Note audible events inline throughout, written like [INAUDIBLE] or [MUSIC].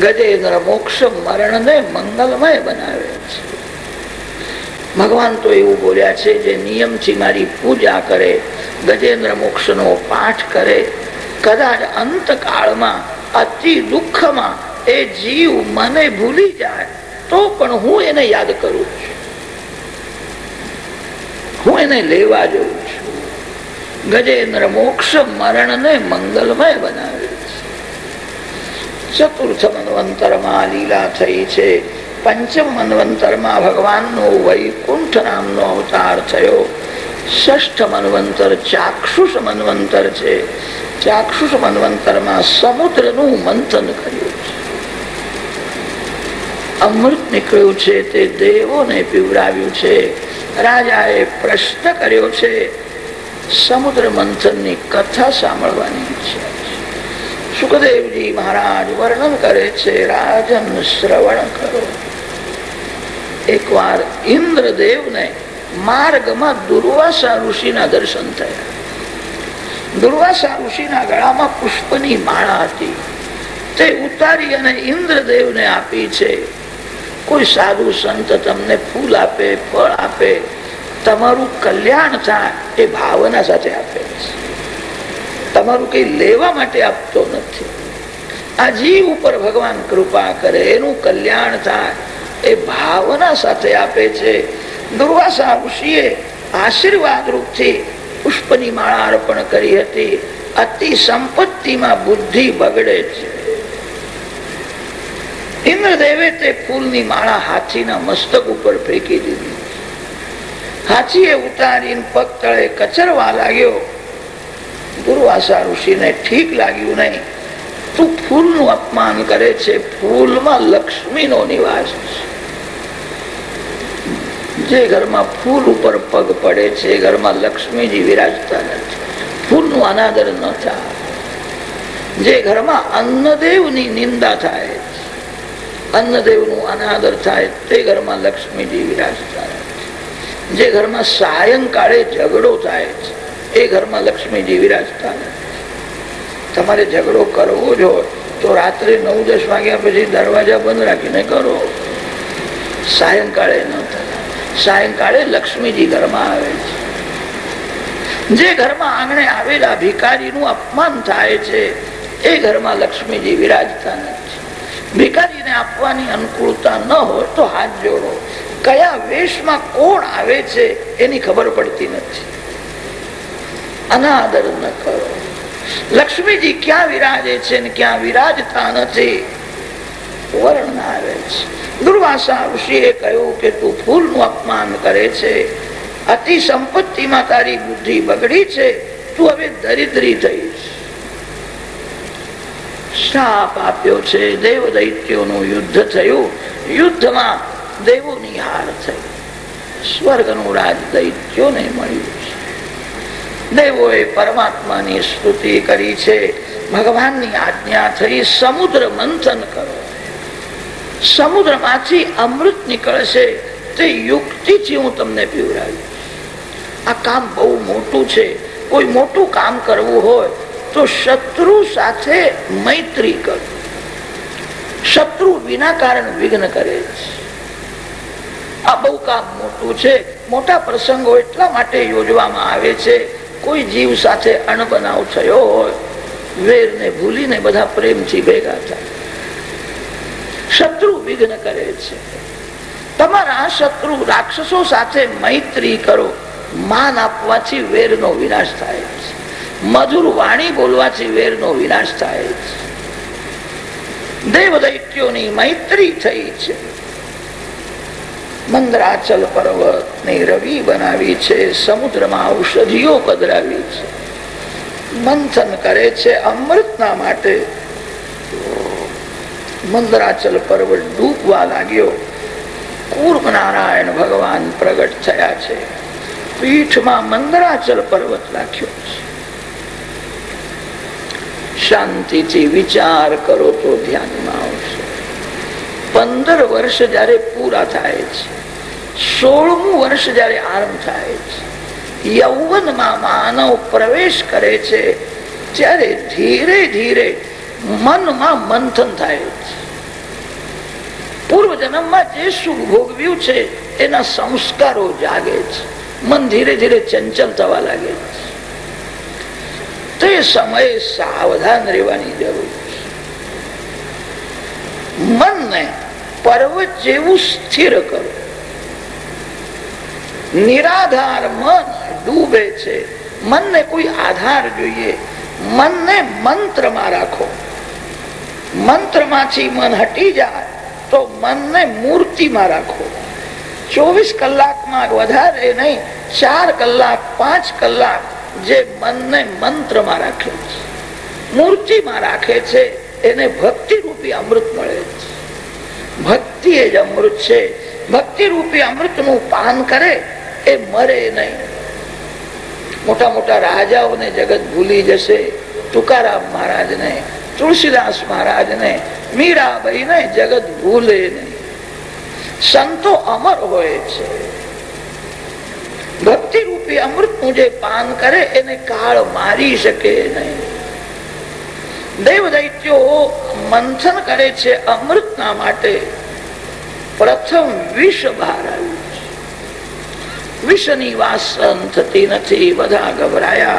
ગજેન્દ્ર મોક્ષ મરણને મંગલમય બનાવે છે. ભગવાન તો એવું બોલ્યા છે જે નિયમથી મારી પૂજા કરે, ગજેન્દ્ર મોક્ષ નો પાઠ કરે, કદાચ અંતકાળમાં, અતિ દુઃખમાં એ જીવ મને ભૂલી જાય, તો પણ હું એને યાદ કરું છું. હું એને લેવા જઉં છું. ગજેન્દ્ર મોક્ષ મરણને મંગલમય બનાવે ચતુર્થ મનવંતરમાં લીલા થઈ છે પંચમ મનવંતરમાં ભગવાનનો વૈકુંઠ નામનો અવતાર થયો ષષ્ઠ મનવંતર ચાક્ષુષ મનવંતર છે ચાક્ષુષ મનવંતરમાં સમુદ્રનું મંથન કર્યું છે અમૃત નીકળ્યું છે તે દેવોને પીવડાવ્યું છે રાજાએ પ્રશ્ન કર્યો છે સમુદ્ર મંથનની કથા સાંભળવાની છે સુખદેવજી મહારાજ વર્ણન કરે છે, રાજન શ્રવણ કરો. એકવાર ઇન્દ્રદેવને માર્ગમાં દુર્વાસા ઋષિના દર્શન થયા. દુર્વાસા ઋષિના ગળામાં પુષ્પની માળા હતી. તે ઉતારી અને ઇન્દ્રદેવને આપી છે, કોઈ સાધુ સંત તમને ફૂલ આપે, ફળ આપે, તમારું કલ્યાણ થાય એ ભાવના સાથે આપે છે. તમારું કઈ લેવા માટે આપતો નથી. આ જીવ ઉપર ભગવાન કૃપા કરે, એનું કલ્યાણ થાય, એ ભાવના સાથે આપે છે. દુર્વાસા ઋષિએ આશીર્વાદ રૂપથી પુષ્પની માળા અર્પણ કરી હતી. અતિ સંપત્તિમાં બુદ્ધિ બગડે છે. ઇન્દ્રદેવે તે ફૂલની માળા હાથીના મસ્તક ઉપર ફેંકી દીધી. હાથીએ ઉતારીને પગ તળે કચરવા લાગ્યો. દુર્વાસા ઋષિને ઠીક લાગ્યું નહીં. તું ફૂલનું અપમાન કરે છે, ફૂલમાં લક્ષ્મીનો નિવાસ જે ઘરમાં ફૂલ ઉપર પગ પડે છે ઘરમાં લક્ષ્મીજી વિરાજતા નથી. ફૂલનું અનાદર ન થાય. જે ઘરમાં અન્નદેવની નિંદા થાય અન્નદેવનું અનાદર થાય, તે ઘરમાં લક્ષ્મીજી વિરાજતા નથી. જે ઘરમાં સાયંકાળે ઝઘડો થાય છે એ ઘરમાં લક્ષ્મીજી વિરાજતા તમારે ઝઘડો કરવો જો તો રાત્રે નવ દસ વાગ્યા પછી દરવાજા બંધ રાખીને કરો. સાયંકાળે ન સાયંકાળે લક્ષ્મીજી ઘરમાં આવે છે. જે ઘરમાં આંગણે આવેલા ભિકારીનું અપમાન થાય છે, એ ઘરમાં લક્ષ્મીજી વિરાજતા નથી. ભિકારીને આપવાની અનુકૂળતા ન હોય તો હાથ જોડો. કયા વેશમાં કોણ આવે છે એની ખબર પડતી નથી. અનાદર ન કરો. લક્ષ્મીજી ક્યાં વિરાજે છે ને ક્યાં વિરાજતા નથી? વર્ણ આવે છે. દુર્વાસા ઋષિએ કહ્યું કે તું ફૂલનું અપમાન કરે છે. અતિ સંપત્તિમાં તારી બુદ્ધિ બગડી છે. તું હવે દરિદ્રી થઈશ શાપ આપ્યો છે. દેવ દૈત્યોનું યુદ્ધ થયું. યુદ્ધમાં દેવોની હાર થઈ. સ્વર્ગનું રાજ દૈત્યોને મળ્યું દેવોએ પરમાત્માની સ્તુતિ કરી છે. ભગવાનની આજ્ઞા થઈ, સમુદ્ર મંથન કરો. સમુદ્રમાંથી અમૃત નીકળશે, તે યુક્તિથી હું તમને પીવડાવીશ. આ કામ બહુ મોટું છે. કોઈ મોટું કામ કરવું હોય, તો શત્રુ સાથે મૈત્રી કરો. શત્રુ વિના કારણ વિઘ્ન કરે છે આ બહુ કામ મોટું છે. મોટા પ્રસંગો એટલા માટે યોજવામાં આવે છે કોઈ જીવ સાથે અણબનાવ થયો હોય, વેરને ભૂલીને બધા પ્રેમથી ભેગા થાય. શત્રુ વિઘ્ન કરે છે. તમારા શત્રુ રાક્ષસો સાથે મૈત્રી કરો. માન આપવાથી વેરનો વિનાશ થાય છે. મધુર વાણી બોલવાથી વેરનો વિનાશ થાય છે. દેવ દૈત્યોની મૈત્રી થઈ છે. મંદરાચલ પર્વતની રવિ બનાવી છે, સમુદ્રમાં ઔષધિઓ પધરાવી છે. મંથન કરે છે અમૃતના માટે. મંદરાચલ પર્વત ડૂબવા લાગ્યો. કૂર્મ નારાયણ ભગવાન પ્રગટ થયા છે. પીઠમાં મંદરાચલ પર્વત રાખ્યો છે. શાંતિથી વિચાર કરો તો ધ્યાનમાં આવશે પંદર વર્ષ જયારે પૂરા થાય છે, સોળમું વર્ષ જયારે આરંભ થાય છે, યૌવનમાં માનવ પ્રવેશ કરે છે, ત્યારે ધીરે ધીરે મનમાં મંથન થાય છે. પૂર્વ જન્મમાં જે સુખ ભોગવ્યું છે, એના સંસ્કારો જાગે છે, મન ધીરે ધીરે ચંચલ થવા લાગે છે. તે સમયે સાવધાન રહેવાની જરૂર છે. મનને પર્વત જેવું સ્થિર કરો. નિરાધાર મન ડૂબે છે. મનને કોઈ આધાર જોઈએ. મનને મંત્રમાં રાખો. મંત્રમાંથી મન હટી જાય તો મનને મૂર્તિમાં રાખો. ચોવીસ કલાકમાં વધારે નહીં, ચાર કલાક, પાંચ કલાક જે મનને મંત્રમાં રાખે છે. મૂર્તિમાં રાખે છે, એને ભક્તિરૂપી અમૃત મળે છે. ભક્તિ એ જ અમૃત છે. ભક્તિ રૂપી અમૃતનું પાન કરે એ મરે નહીં. મોટા મોટા રાજાઓને જગત ભૂલી જશે, તુકારામ મહારાજને, તુલસીદાસ મહારાજને, મીરાબાઈને જગત ભૂલે નહીં. સંતો અમર હોય છે. ભક્તિ રૂપી અમૃતનું જે પાન કરે એને કાળ મારી શકે નહીં. દેવ દૈત્યો મંથન કરે છે અમૃતના માટે. પ્રથમ વિષ બહાર આવ્યું છે. વિષની વાસન થતી નથી, બધા ગભરાયા.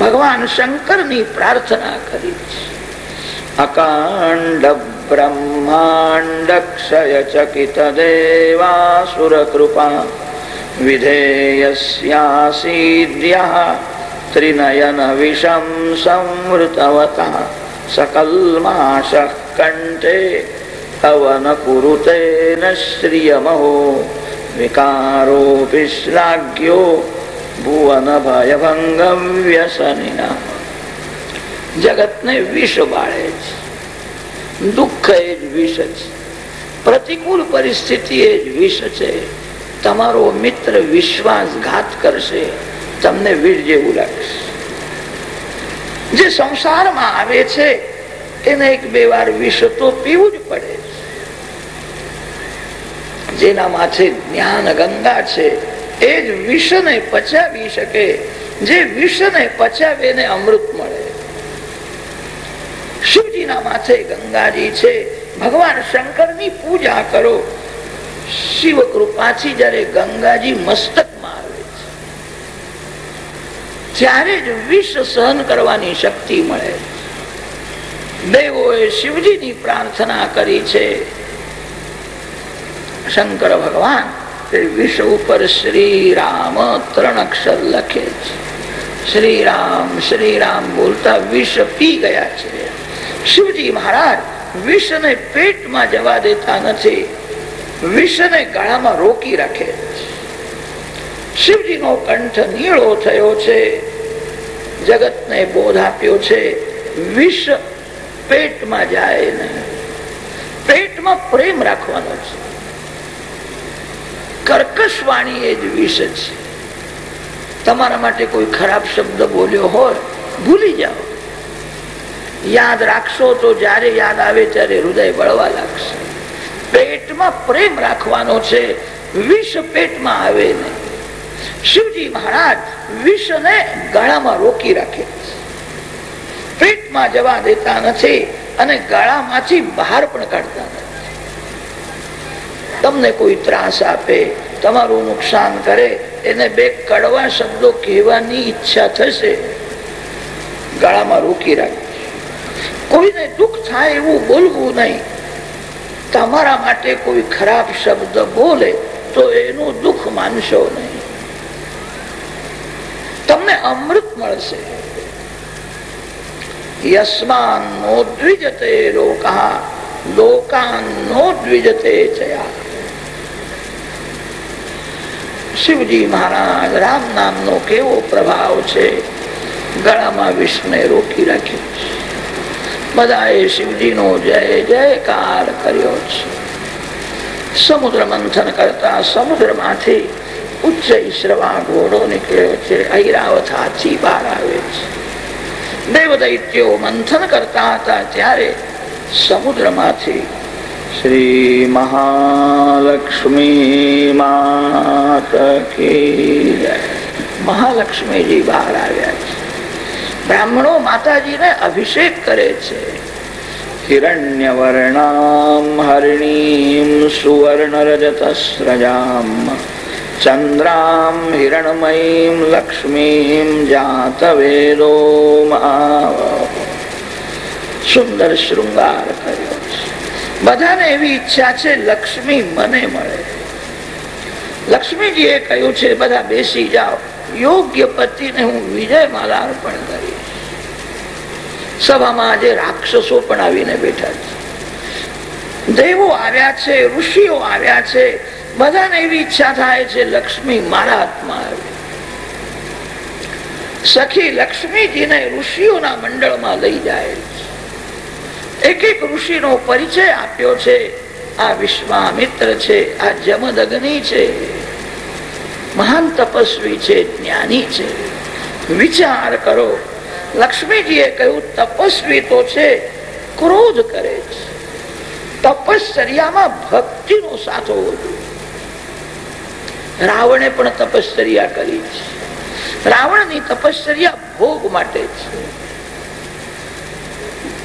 ભગવાન શંકરની પ્રાર્થના કરી છે. અકાંડ બ્રહ્માંડ ક્ષય ચકિત દેવાસુર કૃપા વિધેયસ્યાસીદ્યા ત્રિનયન વિષમ સંવૃતવતા કંઠે અવન કુરુતેન શ્રિયમહો વિકારોપી શ્લાઘ્યો ભુવન ભયભંગમ વ્યસનિના જગતને વિષ બાળે છે દુઃખ એ જ વિષ છે પ્રતિકૂળ પરિસ્થિતિ એ જ વિષ છે તમારો મિત્ર વિશ્વાસઘાત કરશે તમને વીર જેવું લાગશે જે સંસારમાં આવે છે, એને એક બે વાર વિષ તો પીવું જ પડે. જેના માથે જ્ઞાન ગંગા છે, એ જ વિષને પચાવી શકે. જે વિષને પચાવે એને અમૃત મળે. શિવજીના માથે ગંગાજી છે, ભગવાન શંકરની પૂજા કરો. શિવ કૃપાથી જયારે ગંગાજી છે ત્યારે જ વિષ સહન કરવાની શક્તિ મળે. દેવોએ શિવજીની પ્રાર્થના કરી છે. શંકર ભગવાન વિશ્વ ઉપર શ્રી રામ ત્રણ અક્ષર લખે છે. શ્રી રામ શ્રી રામ બોલતા વિષ પી ગયા છે. શિવજી મહારાજ વિષને પેટમાં જવા દેતા નથી. વિષને ગળામાં રોકી રાખે. શિવજીનો કંઠ નીળો થયો છે. જગતને બોધ આપ્યો છે. વિષ પેટમાં જાય નહીં પેટમાં પ્રેમ રાખવાનો છે. કર્કશ વાણી એ જ વિષ છે. તમારા માટે કોઈ ખરાબ શબ્દ બોલ્યો હોય, ભૂલી જાઓ. યાદ રાખશો તો જ્યારે યાદ આવે ત્યારે હૃદય બળવા લાગશે. પેટમાં પ્રેમ રાખવાનો છે. વિષ પેટમાં આવે નહીં શિવજી મહારાજ વિષને ગળામાં રોકી રાખે. પેટમાં જવા દેતા નથી અને ગળામાંથી બહાર પણ કાઢતા નથી. તમને કોઈ ત્રાસ આપે, તમારું નુકસાન કરે, એને બે કડવા શબ્દો કહેવાની ઈચ્છા થશે, ગળામાં રોકી રાખે. કોઈને દુઃખ થાય એવું બોલવું નહીં. તમારા માટે કોઈ ખરાબ શબ્દ બોલે, તો એનું દુઃખ માનશો નહીં. તમને અમૃત મળશે. યસ્માન નો દ્વિજતે લોકા, લોકાન નો દ્વિજતે જયા શિવજી મહારાજ રામ નામનો કેવો પ્રભાવ છે, ગળામાં વિષ્ણુ રોકી રાખ્યો છે. બધાએ શિવજીનો જય જયકાર કર્યો છે. સમુદ્ર મંથન કરતા સમુદ્રમાંથી ઉચ્ચ ઈશ્રમાં ઘોડો નીકળ્યો છે. ઐરાવત હાથી બહાર આવે છે. દેવદૈત્યો મંથન કરતા હતા ત્યારે સમુદ્રમાંથી શ્રી મહાલક્ષ્મી મહાલક્ષ્મીજી બહાર આવ્યા છે. બ્રાહ્મણો માતાજીને અભિષેક કરે છે. હિરણ્યવર્ણામ હરિણીમ સુવર્ણ રજતસ્રજામ ચંદ્રામ હિરણમયીમ લક્ષ્મીમ જાતવેદો સુંદર શૃંગાર કર્યો બધાને એવી ઈચ્છા છે લક્ષ્મી મને મળે લક્ષ્મીજીએ કહ્યું છે, બધા બેસી જાઓ, યોગ્ય પતિને હું વિજય માલા અર્પણ કરીશ. સભામાં આજે રાક્ષસો પણ આવીને બેઠા છે. દેવો આવ્યા છે, ઋષિઓ આવ્યા છે બધાને એવી ઈચ્છા થાય છે, લક્ષ્મી, મારા હાથમાં આવે. સખી લક્ષ્મીજીને ઋષિઓના મંડળમાં લઈ જાય એક એક ઋષિનો પરિચય આપ્યો છે, આ વિશ્વામિત્ર છે, આ જમદગ્નિ છે, મહાન તપસ્વી છે, જ્ઞાની છે. વિચાર કરો, લક્ષ્મીજીએ કહ્યું, તપસ્વી તો છે, ક્રોધ કરે છે. તપશ્ચર્યામાં ભક્તિનો સાથો હોવો રાવણે પણ તપશ્ચર્યા કરી છે. રાવણની તપશ્ચર્યા ભોગ માટે છે.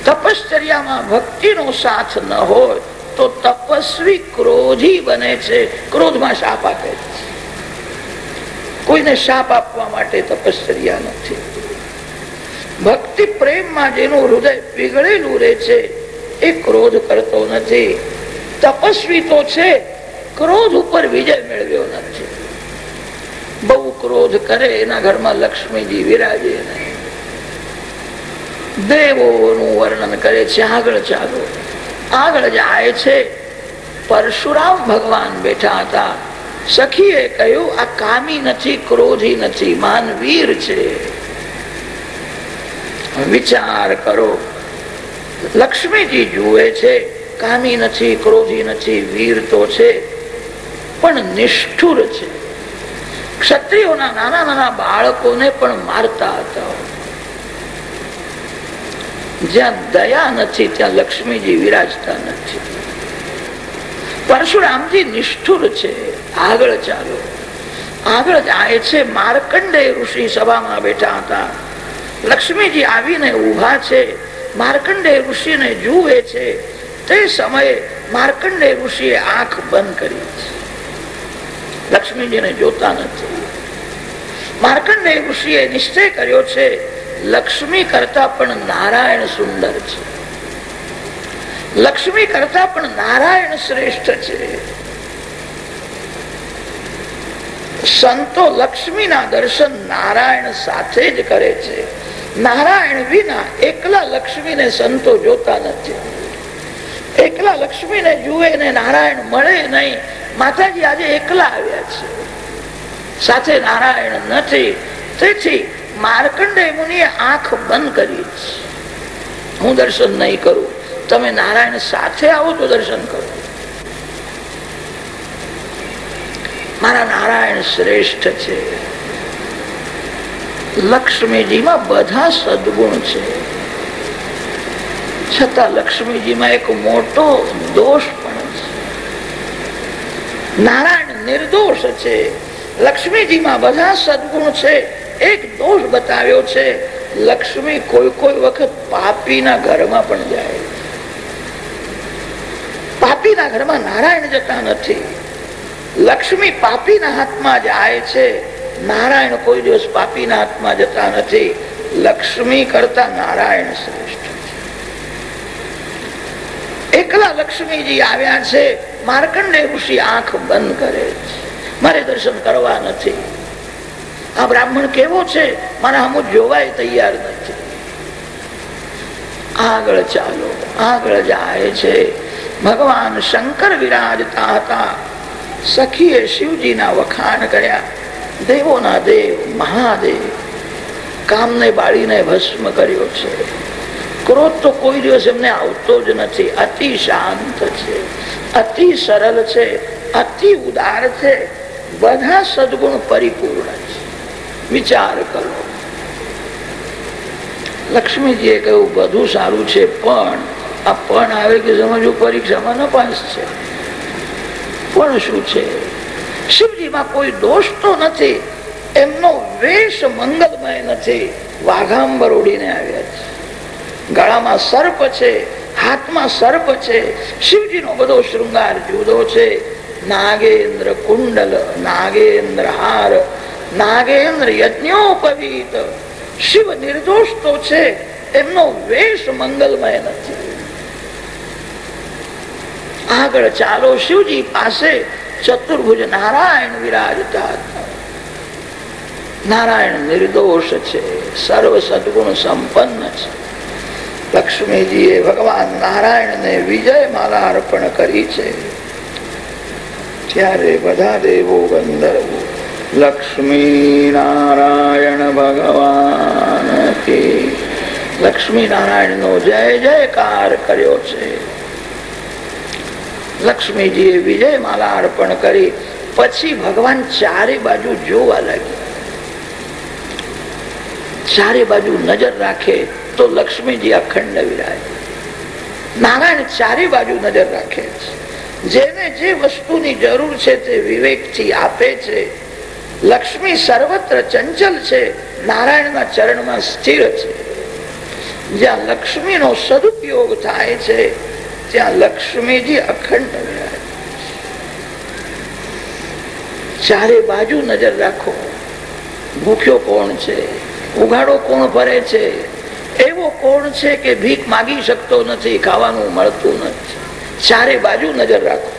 તપશ્ચર્યામાં ભક્તિનો સાથ ન હોય તો તપસ્વી ક્રોધી બને છે, ક્રોધમાં શાપ આપે છે. કોઈને શાપ આપવા માટે તપશ્ચર્યા નથી. ભક્તિ પ્રેમમાં જેનું હૃદય પીગળેલું રહે છે, એ ક્રોધ કરતો નથી. તપસ્વી તો છે, ક્રોધ ઉપર વિજય મેળવ્યો નથી. ક્રોધ કરે, એના ઘરમાં લક્ષ્મીજી વિરાજે દેવોનું વર્ણન કરે છે, આગળ ચાલો. આગળ જાય છે. પરશુરામ ભગવાન બેઠા હતા. સખીએ કહ્યું, આ કામી નથી, ક્રોધી નથી, માનવીર છે. વિચાર કરો. લક્ષ્મીજી જુએ છે, કામી નથી, ક્રોધી નથી, વીર તો છે, પણ નિષ્ઠુર છે. ક્ષત્રિયોના નાના નાના બાળકોને પણ મારતા હતા. જ્યાં દયા નથી, ત્યાં લક્ષ્મીજી વિરાજતા નથી. પરશુરામજી નિષ્ઠુર છે. આગળ ચાલો. આગળ જાય છે માર્કંડે ઋષિ સભામાં બેઠા હતા. લક્ષ્મીજી આવીને ઊભા છે. માર્કંડે ઋષિને જુએ છે. તે સમયે માર્કંડે ઋષિએ આંખ બંધ કરી. છે લક્ષ્મીજીને જોતા નથી. માર્કંડે ઋષિએ નિશ્ચય કર્યો છે, લક્ષ્મી કરતા પણ નારાયણ સુંદર છે. લક્ષ્મી કરતા પણ નારાયણ શ્રેષ્ઠ છે. સંતો લક્ષ્મીના દર્શન નારાયણ સાથે જ કરે છે. નારાયણ વિના એકલા લક્ષ્મીને સંતો જોતા નથી. એકલા લક્ષ્મીને જુએ ને નારાયણ મળે નહીં માતાજી આજે એકલા આવ્યા છે. સાથે નારાયણ નથી. તેથી માર્કંડે મુનિએ આંખ બંધ કરી હું દર્શન નહીં કરું. તમે નારાયણ સાથે આવો તો દર્શન કરો. મારા નારાયણ શ્રેષ્ઠ છે. લક્ષ્મીજીમાં બધા સદગુણ છે. છતાં લક્ષ્મીજીમાં એક મોટો દોષ નારાયણ નિર્દોષ છે. લક્ષ્મીજીમાં બધા સદગુણ છે. એક દોષ બતાવ્યો છે. લક્ષ્મી કોઈ કોઈ વખત પાપીના ઘરમાં પણ જાય. પાપીના ઘરમાં નારાયણ જતા નથી. લક્ષ્મી પાપીના હાથમાં જાય છે. નારાયણ કોઈ દિવસ પાપીના હાથમાં જતા નથી. લક્ષ્મી કરતા નારાયણ શ્રેષ્ઠ છે. એકલા લક્ષ્મીજી આવ્યા છે. માર્કંડે ઋષિ આંખ બંધ કરે છે. મારે દર્શન કરવા નથી. આ બ્રાહ્મણ કેવો છે? મારા હમું જોવાય તૈયાર નથી. આગળ ચાલો, આગળ જાય છે. ભગવાન શંકર વિરાજતા હતા. સખીએ શિવજીના વખાણ કર્યા. દેવોના દેવ, મહાદેવ, કામને બાળીને ભસ્મ કર્યો છે. ક્રોધ તો કોઈ દિવસ એમને આવતો જ નથી. અતિ શાંત છે. અતિ સરળ છે. અતિ ઉદાર છે. બધા સદગુણ પરિપૂર્ણ છે. વિચાર કરો. લક્ષ્મીજીએ કહ્યું, બધું સારું છે, પણ આ પણ આવે કે સમજવું? પરીક્ષામાં નપાસ છે. પણ શું છે? શિવજીમાં કોઈ દોષ તો નથી. એમનો વેશ મંગલમય નથી. વાઘાંબર ઉડીને આવ્યા છે. ગળામાં સર્પ છે, હાથમાં સર્પ છે, શિવજીનો બધો શૃંગાર જુદો છે. નાગેન્દ્ર કુંડલ, નાગેન્દ્ર હાર, નાગેન્દ્ર યજ્ઞોપવીત. શિવ નિર્દોષ તો છે, એમનો વેશ મંગલમય નથી. આગળ ચાલો શિવજી પાસે ચતુર્ભુજ નારાયણ વિરાજતા નારાયણ નિર્દોષ છે, સર્વ સદગુણ સંપન્ન છે. લક્ષ્મીજીએ ભગવાન નારાયણને વિજય માલા અર્પણ કરી છે. ત્યારે બધા દેવો ગંધર્વો, લક્ષ્મી નારાયણ ભગવાન લક્ષ્મી નારાયણ નો જય જયકાર કર્યો છે. લક્ષ્મીજીએ વિજય માલા અર્પણ કરી, પછી ભગવાન ચારે બાજુ જોવા લાગ્યા. ચારે બાજુ નજર રાખે તો લક્ષ્મીજી અખંડ વિરાજ. નારાયણ ચારે બાજુ નજર રાખે છે. જેને જે વસ્તુની જરૂર છે તે વિવેકથી આપે છે. લક્ષ્મી સર્વત્ર ચંચલ છે, નારાયણના ચરણમાં સ્થિર છે. જ્યાં લક્ષ્મીનો સદુપયોગ થાય છે, ત્યાં લક્ષ્મીજી અખંડ વિરાજ. ચારે બાજુ નજર રાખો. ભૂખ્યો કોણ છે? ઉઘાડો કોણ ભરે છે? એવો કોણ છે કે ભીખ માગી શકતો નથી, ખાવાનું મળતું નથી? ચારે બાજુ નજર રાખો.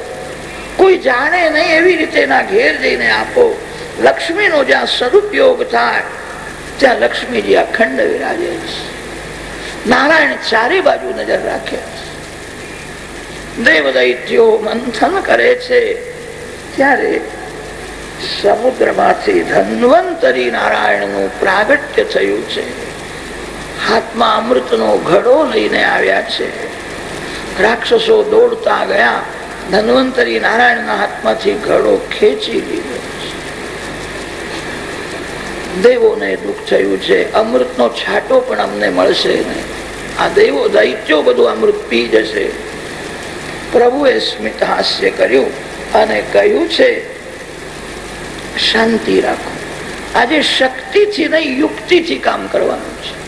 કોઈ જાણે નહીં એવી રીતે એના ઘેર જઈને આપો. લક્ષ્મીનો જ્યાં સદુપયોગ થાય, ત્યાં લક્ષ્મીજી અખંડ વિરાજે છે. નારાયણ ચારે બાજુ નજર રાખે છે. દેવ દૈત્યો મંથન કરે છે. ત્યારે સમુદ્રમાંથી ધન્વંતરી નારાયણનું પ્રાગટ્ય થયું છે. હાથમાં અમૃતનો ઘડો લઈને આવ્યા છે. રાક્ષસો દોડતા ગયા. ધન્વંતરી નારાયણના હાથમાંથી ઘડો ખેંચી લીધો દેવોને દુઃખ થયું છે. અમૃતનો છાંટો પણ અમને મળશે નહીં. આ દેવો દૈત્યો બધું અમૃત પી જશે. પ્રભુએ સ્મિત હાસ્ય કર્યું અને કહ્યું છે, શાંતિ રાખો. આજે શક્તિથી નહીં, યુક્તિથી કામ કરવાનું છે.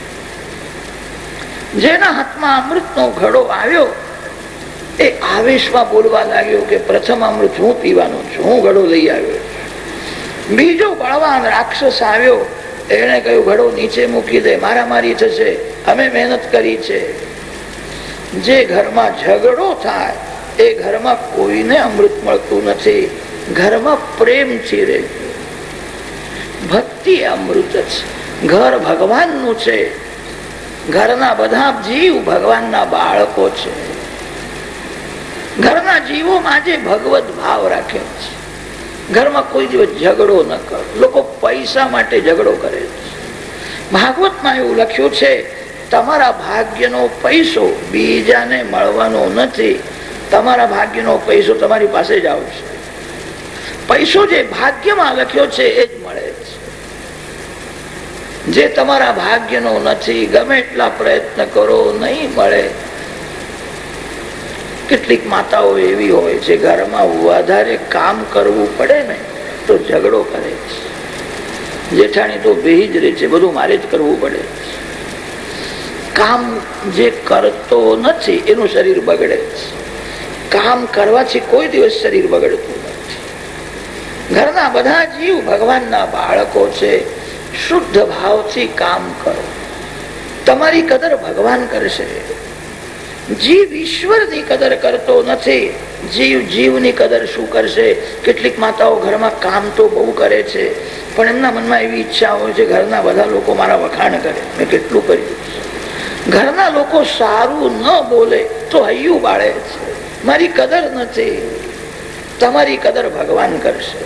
જેના હાથમાં અમૃતનો ઘડો આવ્યો, એ આવેશમાં બોલવા લાગ્યો કે, પ્રથમ અમૃત હું પીવાનો છું, હું ઘડો લઈ આવ્યો બીજો બળવાન રાક્ષસ આવ્યો એને કહ્યું, ઘડો નીચે મૂકી દે, મારામારી થશે, અમે મહેનત કરી છે. જે ઘરમાં ઝઘડો થાય, એ ઘરમાં કોઈને અમૃત મળતું નથી, ઘરમાં પ્રેમથી રહે ભક્તિ અમૃત છે ઘર ભગવાનનું છે. ઘરના બધા જીવ ભગવાનના બાળકો છે. ઘરના જીવોમાં જે ભગવત ભાવ રાખે છે. ઘરમાં કોઈ દિવસ ઝઘડો ન કરો. લોકો પૈસા માટે ઝઘડો કરે છે. ભાગવતમાં એવું લખ્યું છે, તમારા ભાગ્યનો પૈસો બીજાને મળવાનો નથી. તમારા ભાગ્યનો પૈસો તમારી પાસે જ આવશે. પૈસો જે ભાગ્યમાં લખ્યો છે એ જ મળે છે. જે તમારા ભાગ્યનો નથી, ગમે એટલા પ્રયત્ન કરો, નહીં મળે. કેટલીક માતાઓ એવી હોય છે, ઘરમાં વધારે કામ કરવું પડે ને, તો ઝઘડો કરે જેઠાણી તો બે જ રહે છે, બધું મારે જ કરવું પડે. કામ જે કરતો નથી, એનું શરીર બગડે કામ કરવાથી કોઈ દિવસ શરીર બગડતું નથી. ઘરના બધા જીવ ભગવાનના બાળકો છે. શુદ્ધ ભાવથી કામ કરો. તમારી કદર ભગવાન કરશે. જીવ ઈશ્વરની કદર કરતો નથી. જીવ જીવની કદર શું કરશે? કેટલીક માતાઓ ઘરમાં કામ તો બહુ કરે છે, પણ એમના મનમાં એવી ઈચ્છા હોય છે, ઘરના બધા લોકો મારા વખાણ કરે. મેં કેટલું કર્યું? ઘરના લોકો સારું ન બોલે તો હૈયું બાળે છે. મારી કદર નથી. તમારી કદર ભગવાન કરશે.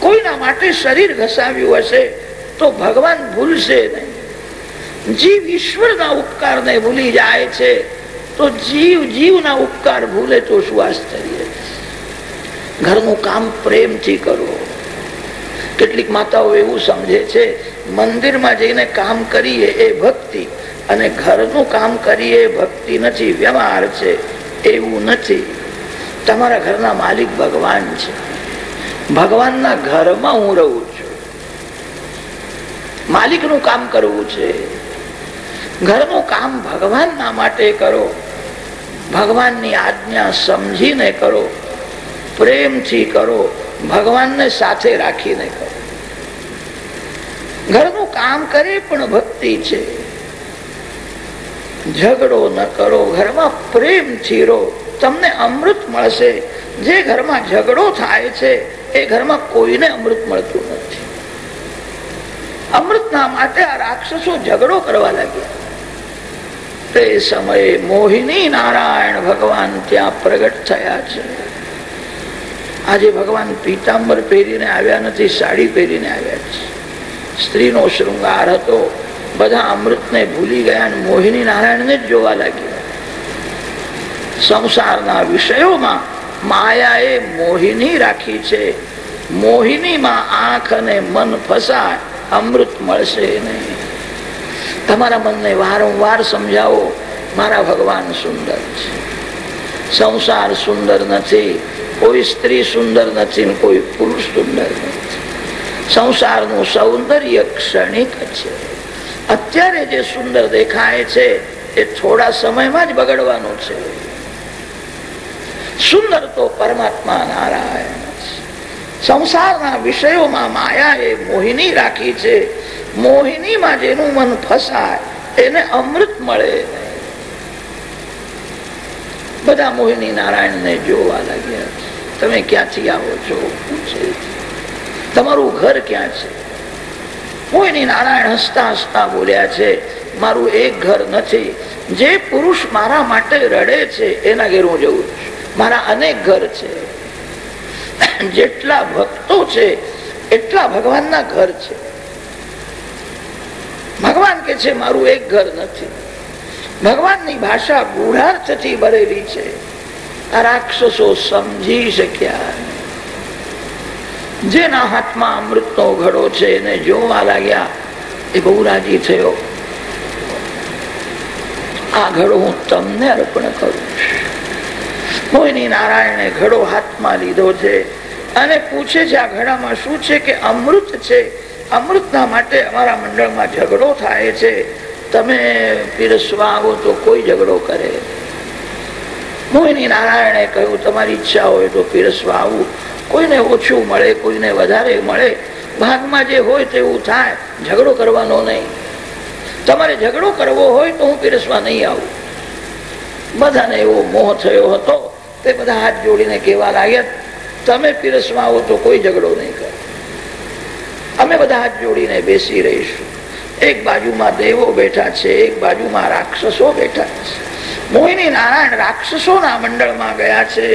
કોઈના માટે શરીર ઘસાવ્યું હશે તો ભગવાન ભૂલશે નહીં. જીવ ઈશ્વરના ઉપકારને ભૂલી જાય છે, તો જીવ જીવના ઉપકાર ભૂલે તો શું આશ્ચર્ય ઘરનું કામ પ્રેમથી કરો. કેટલીક માતાઓ એવું સમજે છે, મંદિરમાં જઈને કામ કરીએ એ ભક્તિ અને ઘરનું કામ કરીએ ભક્તિ નથી, વ્યવહાર છે, એવું નથી. તમારા ઘરના માલિક ભગવાન છે. ભગવાનના ઘરમાં હું રહું છું. માલિકનું કામ કરવું છે. ઘરનું કામ ભગવાનના માટે કરો. ભગવાનની આજ્ઞા સમજીને કરો. પ્રેમથી કરો. ભગવાનને સાથે રાખીને કરો. ઘરનું કામ કરે પણ ભક્તિ છે. ઝઘડો ન કરો. ઘરમાં પ્રેમથી રહો. તમને અમૃત મળશે. જે ઘરમાં ઝઘડો થાય છે, એ ઘરમાં કોઈને અમૃત મળતું નથી. અમૃતના માટે આ રાક્ષસો ઝઘડો કરવા લાગ્યા. તે સમયે મોહિની નારાયણ ભગવાન ત્યાં પ્રગટ થયા છે. આજે ભગવાન પીતાંબર પહેરીને આવ્યા નથી, સાડી પહેરીને આવ્યા છે. સ્ત્રીનો શૃંગાર હતો. બધા અમૃતને ભૂલી ગયા અને મોહિની નારાયણને જ જોવા લાગ્યા. સંસારના વિષયોમાં માયાએ મોહિની રાખી છે. મોહિનીમાં આંખ અને મન ફસાય. અમૃત મળશે નહીં. તમારા મનને વારંવાર સમજાવો, મારા ભગવાન સુંદર છે. સંસાર સુંદર નથી, કોઈ સ્ત્રી સુંદર નથી ને કોઈ પુરુષ સુંદર નથી. સંસારનું સૌંદર્ય ક્ષણિક છે. અત્યારે જે સુંદર દેખાય છે, એ થોડા સમયમાં જ બગડવાનું છે. સુંદર તો પરમાત્મા નારાયણ. સંસારના વિષયોમાં માયા મોહિની રાખી છે. મોહિનીમાં જેનું મન ફસાય, એને અમૃત મળે બધા મોહિની નારાયણને જોવા લાગ્યા તમે ક્યાંથી આવો છો? તમારું ઘર ક્યાં છે? મોહિની નારાયણ હસતા હસતા બોલ્યા છે, મારું એક ઘર નથી. જે પુરુષ મારા માટે રડે છે, એના ઘેર હું જવું છું. મારા અનેક ઘર છે. [COUGHS] જેટલા ભક્તો છે, એટલા ભગવાનના ઘર છે. ભગવાન કે છે, મારું એક ઘર નથી. ભગવાનની ભાષા ગૂઢાર્થથી ભરેલી છે. રાક્ષસો સમજી શક્યા જેના હાથમાં અમૃતનો ઘડો છે, એને જોવા લાગ્યા, એ બહુ રાજી થયો. આ ઘડો હું તમને અર્પણ કરું છું. મોહિની નારાયણે ઘડો હાથમાં લીધો છે અને પૂછે છે આ ઘડામાં શું છે કે અમૃત છે? અમૃતના માટે અમારા મંડળમાં ઝઘડો થાય છે. તમે પીરસવા આવો તો કોઈ ઝઘડો કરે. મોહિની નારાયણે કહ્યું, તમારી ઈચ્છા હોય તો પીરસવા આવું. કોઈને ઓછું મળે, કોઈને વધારે મળે. ભાગમાં જે હોય તેવું થાય. ઝઘડો કરવાનો નહીં. તમારે ઝઘડો કરવો હોય તો હું પીરસવા નહીં આવું. બધાને એવો મોહ થયો હતો. તે બધા હાથ જોડીને કહેવા લાગ્યા, તમે પીરસવા આવો તો કોઈ ઝઘડો નહીં કરે. અમે બધા હાથ જોડીને બેસી રહીશું. એક બાજુમાં દેવો બેઠા છે, એક બાજુમાં રાક્ષસો બેઠા છે. મોહિની નારાયણ રાક્ષસોના મંડળમાં ગયા છે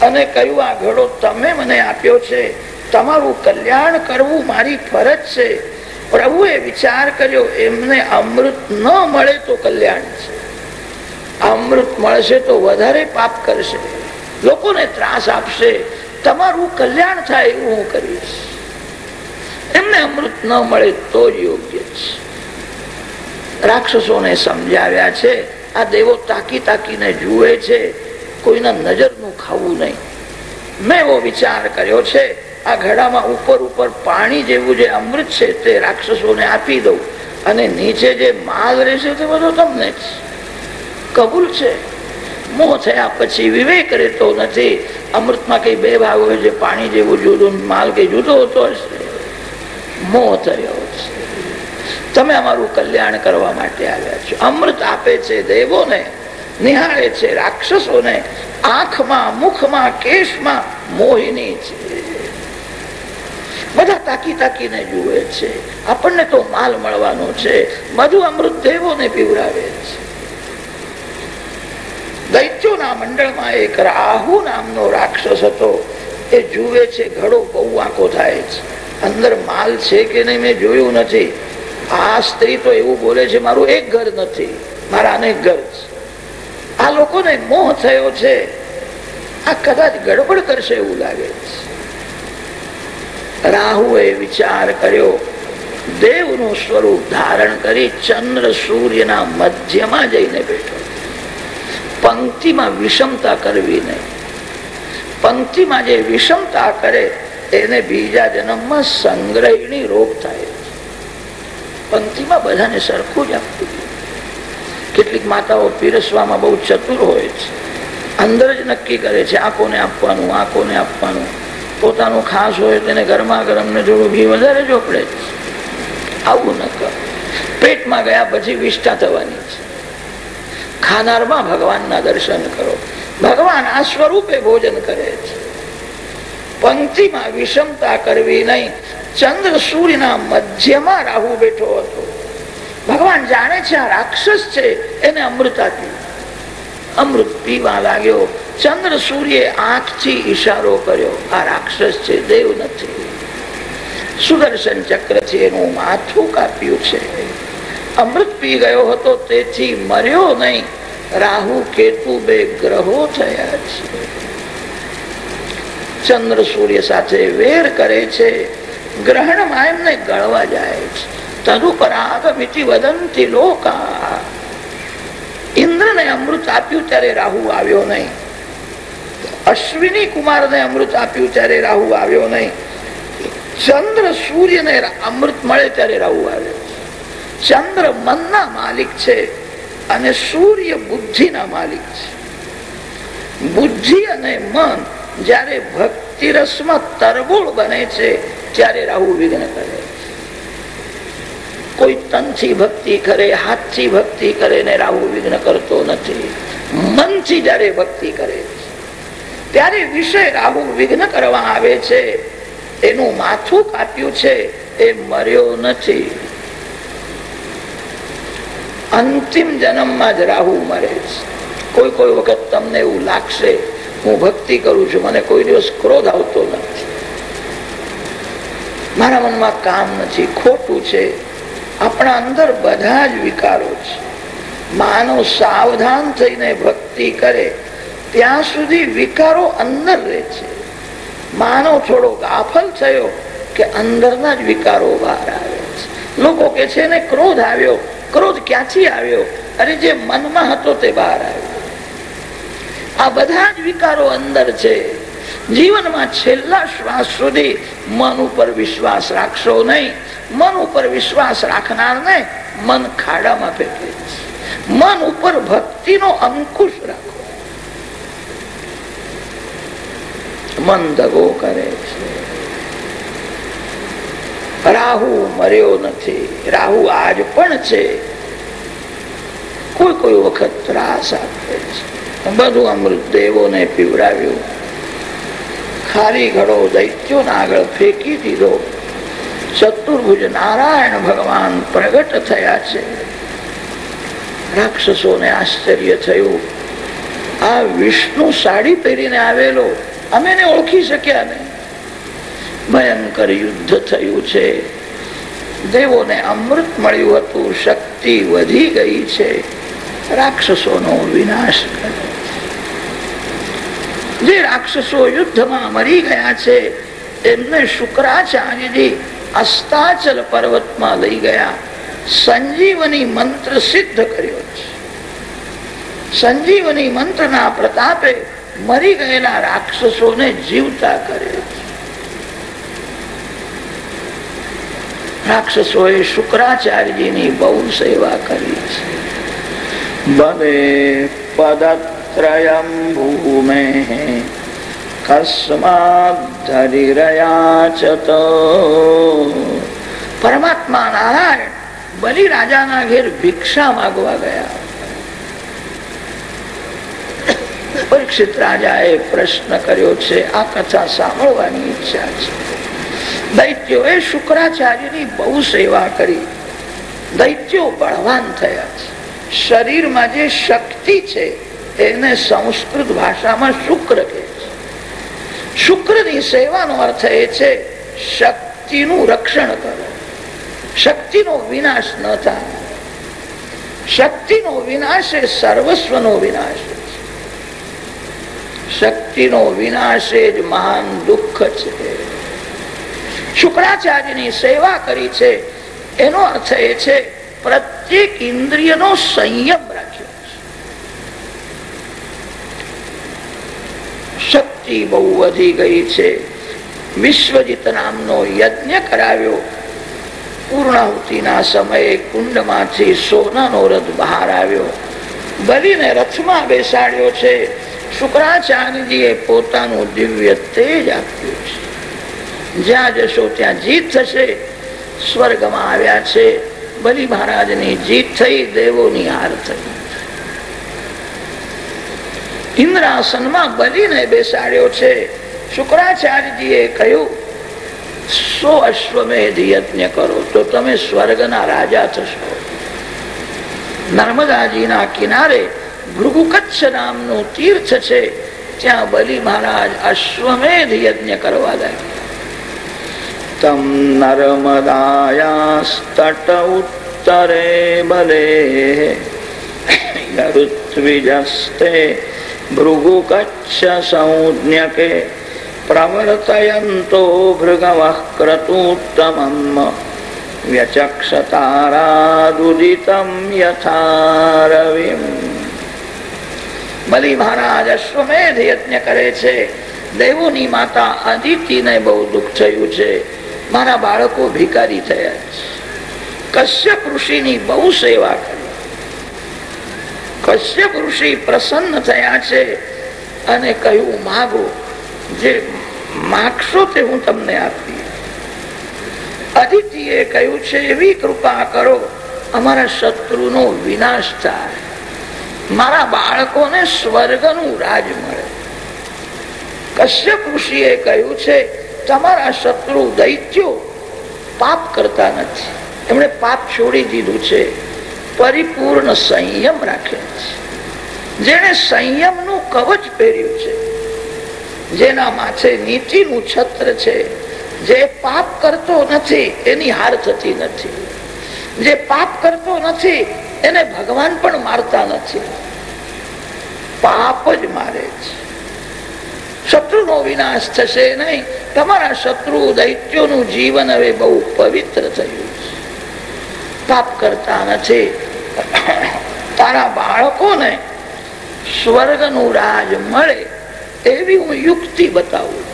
અને કહ્યું, આ ઘડો તમે મને આપ્યો છે. તમારું કલ્યાણ કરવું મારી ફરજ છે. પ્રભુએ વિચાર કર્યો, એમને અમૃત ન મળે તો કલ્યાણ છે. અમૃત મળશે તો વધારે પાપ કરશે. લોકોને ત્રાસ આપશે. તમારું કલ્યાણ થાય એવું હું કરીશ. એમને અમૃત ન મળે તો જ યોગ્ય છે. રાક્ષસોને સમજાવ્યા છે, આ દેવો તાકી તાકીને જુએ છે, કોઈના નજરનું ખાવું નહીં. મેં એવો વિચાર કર્યો છે, આ ઘડામાં ઉપર ઉપર પાણી જેવું જે અમૃત છે તે રાક્ષસોને આપી દઉં અને નીચે જે માલ રહેશે તે બધો તમને જ. કબૂલ છે? મોહ થયા પછી વિવેક રહેતો નથી. અમૃતમાં કઈ બે ભાગ હોય છે? પાણી જેવું જુદું, માલ કઈ જુદો હોતો હશે? મોહ થયો છે તમે અમારું કલ્યાણ કરવા માટે આવ્યા છો. અમૃત આપે છે દેવોને, નિહાળે છે રાક્ષસોને, આંખમાં, મુખમાં, કેશમાં મોહિની છે. બધા તાકી તાકીને જુએ છે. આપણને તો માલ મળવાનો છે. બધું અમૃત દેવોને પીવડાવે છે. દૈત્યોના મંડળમાં એક રાહુ નામનો રાક્ષસ હતો. એ જુએ છે ઘડો બહુ આંકો થાય છે. અંદર માલ છે કે નહીં મેં જોયું નથી. આ સ્ત્રી તો એવું બોલે છે, મારું એક ઘર નથી. મારા અનેક ઘર છે. આ લોકોને મોહ થયો છે. આ કદાચ ગડબડ કરશે એવું લાગે છે. રાહુએ વિચાર કર્યો. દેવનું સ્વરૂપ ધારણ કરી ચંદ્ર સૂર્યના મધ્યમાં જઈને બેઠો. પંક્તિમાં વિષમતા કરવી નહીં. પંક્તિમાં જે વિષમતા કરે, એને બીજા જન્મમાં સંગ્રહિણી રોગ થાય. પંક્તિમાં બધાને સરખું જ આપવું કેટલીક માતાઓ પીરસવામાં બહુ ચતુર હોય છે. અંદર જ નક્કી કરે છે, આ કોને આપવાનું, આ કોને આપવાનું. પોતાનું ખાસ હોય તેને ગરમા ગરમ ને થોડું ઘી વધારે ચોપડે આવું ન કર. પેટમાં ગયા પછી વિષ્ઠા થવાની છે. ખાનારમાં ભગવાનના દર્શન કરો. ભગવાન આ સ્વરૂપે ભોજન કરે છે. પંક્તિમાં વિષમતા કરવી નહીં. ચંદ્ર સૂર્યના મધ્યમાં રાહુ બેઠો હતો. ભગવાન જાણે છે આ રાક્ષસ છે, એને અમૃત આપ્યું. અમૃત પીવા લાગ્યો. ચંદ્ર સૂર્ય આંખથી ઈશારો કર્યો. આ રાક્ષસ છે, દેવ નથી. સુદર્શન ચક્રથી એનું માથું કાપ્યું છે. અમૃત પી ગયો હતો, તેથી મર્યો નહીં. રાહુ, કેતુ બે ગ્રહો થયા છે. ચંદ્ર સૂર્ય સાથે વેર કરે છે. ગ્રહણમાં એમને ગળવા જાય છે. તદુપરાગમિતિ વદંતી લોકા. ઇન્દ્રને અમૃત આપ્યું ત્યારે રાહુ આવ્યો નહીં. અશ્વિની કુમારને અમૃત આપ્યું ત્યારે રાહુ આવ્યો નહીં. ચંદ્ર સૂર્યને અમૃત મળે ત્યારે રાહુ આવ્યો. ચંદ્ર મનના માલિક છે અને સૂર્ય બુદ્ધિના માલિક છે. બુદ્ધિ અને મન જ્યારે ભક્તિ રસમાં તરબોળ બને છે, ત્યારે રાહુ વિઘ્ન કરે કોઈ તનથી ભક્તિ કરે, હાથથી ભક્તિ કરે ને રાહુ વિઘ્ન કરતો નથી. મનથી જયારે ભક્તિ કરે ત્યારે વિષય રાહુ વિઘ્ન કરવા આવે છે. એનું માથું કાપ્યું છે, એ મર્યો નથી. અંતિમ જન્મમાં જ રાહુ મરે છે. કોઈ કોઈ વખત તમને એવું લાગશે, હું ભક્તિ કરું છું, મને કોઈ દિવસ ક્રોધ આવતો નથી. મારા મનમાં કામ નથી, ખોટું છે. આપણા અંદર બધા જ વિકારો છે. માનવ સાવધાન થઈને ભક્તિ કરે, ત્યાં સુધી વિકારો અંદર રહે છે. માનવ થોડો ગાફલ થયો કે અંદરના જ વિકારો બહાર આવે છે. લોકો કે છે ને, ક્રોધ આવ્યો ક્રોધ ક્યાંથી આવ્યો? અરે જે મનમાં હતો તે બહાર આવ્યો. આ બધા જ વિકારો અંદર છે. જીવનમાં છેલ્લા શ્વાસ સુધી મન ઉપર વિશ્વાસ રાખશો નહીં. મન ઉપર વિશ્વાસ રાખનારને મન ખાડામાં ફેંકે મન ઉપર ભક્તિનો અંકુશ રાખો. મન દગો કરે છે. રાહુ મર્યો નથી. રાહુ આજ પણ છે. કોઈ કોઈ વખત ત્રાસ આપે છે. બધું અમૃત દેવોને પીવડાવ્યું. ખારી ઘડો દૈત્યોના આગળ ફેંકી દીધો. ચતુર્ભુજ નારાયણ ભગવાન પ્રગટ થયા છે. રાક્ષસોને આશ્ચર્ય થયું. આ વિષ્ણુ સાડી પહેરીને આવેલો. અમે ઓળખી શક્યા નહીં. ભયંકર યુદ્ધ થયું છે. દેવોને અમૃત મળ્યું હતું, શક્તિ વધી ગઈ છે. રાક્ષસોનો વિનાશ કર્યો જે રાક્ષસો યુદ્ધમાં મરી ગયા છે, એમને શુક્રાચાર્યજી અસ્તાચલ પર્વતમાં લઈ ગયા. સંજીવની મંત્ર સિદ્ધ કર્યો છે. સંજીવની મંત્રના પ્રતાપે મરી ગયેલા રાક્ષસોને જીવતા કરે છે. રાક્ષસોએ શુક્રાચાર્યજીની બહુ સેવા કરી છે. બને પદત્રયમ ભૂમે પરમાત્મા નારાયણ બલિ રાજાના ઘેર ભિક્ષા માગવા ગયા. પરીક્ષિત રાજાએ પ્રશ્ન કર્યો છે, આ કથા સાંભળવાની ઈચ્છા છે. દૈત્યોએ શુક્રાચાર્યની બહુ સેવા કરી. દૈત્યો બળવાન થયા. છે શરીરમાં જે શક્તિ છે, એને સંસ્કૃત ભાષામાં શુક્ર કહે છે. શુક્રની સેવાનો અર્થ એ છે, શક્તિનું રક્ષણ કરો. શક્તિનો વિનાશ ન થાય. શક્તિનો વિનાશ એ સર્વસ્વનો વિનાશ શક્તિનો વિનાશ એ જ મહાન દુઃખ છે. શુક્રાચાર્યની સેવા કરી છે. એનો અર્થ એ છે, પ્રત્યેક ઇન્દ્રિયનો સંયમ રાખ્યો શક્તિ બહુ વધી ગઈ છે. વિશ્વજીત નામનો યજ્ઞ કરાવ્યો. પૂર્ણાહુતિના સમયે કુંડમાંથી સોનાનો રથ બહાર આવ્યો. બલીને રથમાં બેસાડ્યો છે. શુક્રાચાર્યજીએ પોતાનું દિવ્ય તેજ આપ્યું છે. જ્યાં જશો ત્યાં જીત થશે. સ્વર્ગમાં આવ્યા છે. બલિ મહારાજની જીત થઈ, દેવોની હાર થઈ. ઇન્દ્રાસનમાં બલીને બેસાડ્યો છે. શુક્રાચાર્યજીએ કહ્યું, સો અશ્વમેધ યજ્ઞ કરો, તો તમે સ્વર્ગના રાજા થશો. નર્મદાજીના કિનારે ભૃગુકચ્છ નામનું તીર્થ છે. ત્યાં બલિ મહારાજ અશ્વમેધ યજ્ઞ કરવા લાગ્યા. તમ નર્મદાયાસ્તટ ઉત્તરે બલે ઋત્વિજસ્તે ભૃગુકચ્છ સંજ્ઞકે પ્રવર્તયંતો ભૃગવઃ વ્યચક્ષ તારાદુદિતમ યથારવિમ બલિ મહારાજ અશ્વમેધ યજ્ઞ કરે છે દેવોની માતા અદિતિને બહુ દુઃખ થયું છે મારા બાળકો ભિકારી થયા છે. કશ્યપ ઋષિની બહુ સેવા કરી. કશ્યપ ઋષિ પ્રસન્ન થયા છે અને કહ્યું, માગો, જે માગશો તે હું તમને આપી અદિતિએ કહ્યું છે, એવી કૃપા કરો, અમારા શત્રુનો વિનાશ થાય. મારા બાળકોને સ્વર્ગનું રાજ મળે. કશ્યપ ઋષિએ કહ્યું છે તમારા શત્રુ દૈત્યો પાપ કરતા નથી. એમણે પાપ છોડી દીધું છે. પરિપૂર્ણ સંયમ રાખે છે. જેને સંયમનું કવચ પહેર્યું છે, જેના માથે નીતિનું છત્ર છે, જે પાપ કરતો નથી, એની હાર થતી નથી. જે પાપ કરતો નથી, એને ભગવાન પણ મારતા નથી. પાપ જ મારે છે. શત્રુનો વિનાશ થશે નહીં. તમારા શત્રુ દૈત્યોનું જીવન હવે બહુ પવિત્ર થયું છે. પાપ કરતા નથી. તારા બાળકોને સ્વર્ગનું રાજ મળે એવી હું યુક્તિ બતાવું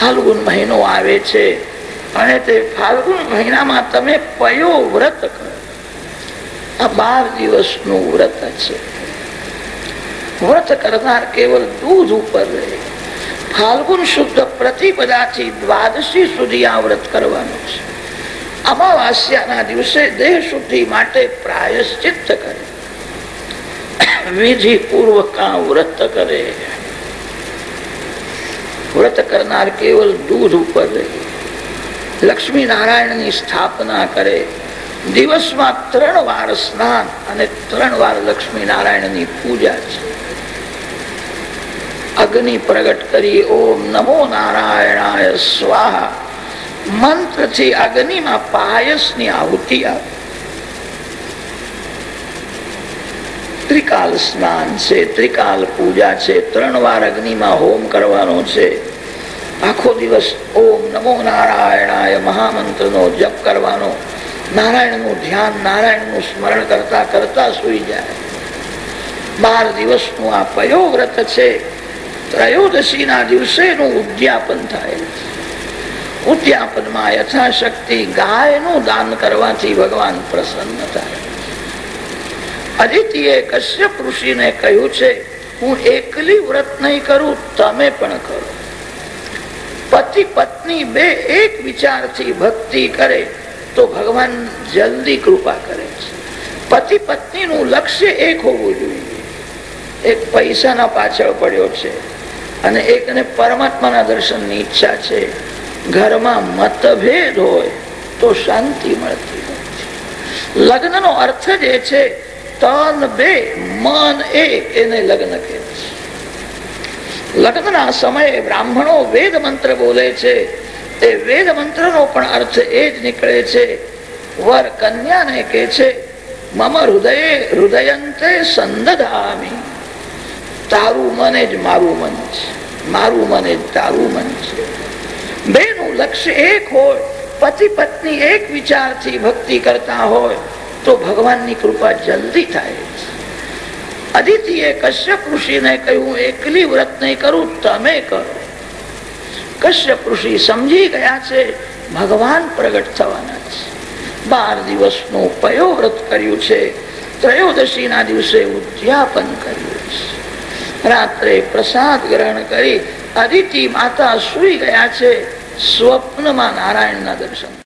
ફાલ્ગુન મહિનો આવે છે અને તે ફાલ્ગુન મહિનામાં તમે પયો વ્રત કરો? આ બાર દિવસનું વ્રત છે. વ્રત કરનાર કેવલ દૂધ ઉપર રહે. ફાલ્ગુન શુદ્ધ પ્રતિપદાથી દ્વાદશી સુધી આ વ્રત કરવાનું છે. અમાવાસ્યાના દિવસે દેહ શુદ્ધિ માટે પ્રાયશ્ચિત કરે. વિધિ પૂર્વક વ્રત કરે. વ્રત કરનાર કેવલ દૂધ ઉપર રહે. લક્ષ્મી નારાયણની સ્થાપના કરે. દિવસમાં ત્રણ વાર સ્નાન અને ત્રણ વાર લક્ષ્મી નારાયણની પૂજા છે. અગ્નિ પ્રગટ કરી, ઓમ નમો નારાયણાય સ્વાહા. મંત્રથી અગ્નિમાં પાયસની આહુતિ આપે ત્રિકાલ સ્નાન છે, ત્રિકાલ પૂજા છે, ત્રણ વાર અગ્નિમાં હોમ કરવાનો છે. આખો દિવસ ઓમ નમો નારાયણાય મહામંત્રનો જપ કરવાનો. નારાયણનું ધ્યાન, નારાયણનું સ્મરણ કરતા કરતા સુઈ જાય. બાર દિવસનું આ પયો વ્રત છે. ત્રયોદશી ના દિવસેનું ઉદ્યાપન થાય ઉદ્યાપનમાં યથાશક્તિ ગાયનું દાન કરવાથી ભગવાન પ્રસન્ન થાય અદિતિએ કશ્યપ ઋષિને કહ્યું છે હું એકલી વ્રત નહીં કરું તમે પણ કરો પતિ પત્ની બે એક વિચારથી ભક્તિ કરે તો ભગવાન જલ્દી કૃપા કરે છે પતિ પત્નીનું લક્ષ્ય એક હોવું જોઈએ એક પૈસાના પાછળ પડ્યો છે। અને એકને પરમાત્માના દર્શનની ઈચ્છા છે. ઘરમાં મતભેદ હોય તો શાંતિ મળતી નથી લગ્નનો અર્થ જ એ છે, તન, બે, મન, એક, એને લગ્ન કહે છે. લગ્નના સમયે બ્રાહ્મણો વેદ મંત્ર બોલે છે. એ વેદ મંત્રનો પણ અર્થ એ જ નીકળે છે. વર કન્યાને કે છે, મમ હૃદય હૃદયંતે સંદધામી. તારું મન જ મારું મન છે. મારું મન જ તારું મન છે. બેનું લક્ષ્ય એક હોય, પતિ પત્ની એક વિચારથી ભક્તિ કરતા હોય, તો ભગવાનની કૃપા જલ્દી થાય અદિતિએ કશ્યપ ઋષિને કહ્યું, એકલી વ્રત નહીં કરું, તમે કરો. કશ્યપ ઋષિ સમજી ગયા છે, ભગવાન પ્રગટ થવાના છે. બાર દિવસનું પયો વ્રત કર્યું છે ત્રયોદશી ના દિવસે ઉદ્યાપન કર્યું છે. રાત્રે પ્રસાદ ગ્રહણ કરી અદિતિ માતા સુઈ ગયા છે સ્વપ્નમાં નારાયણના દર્શન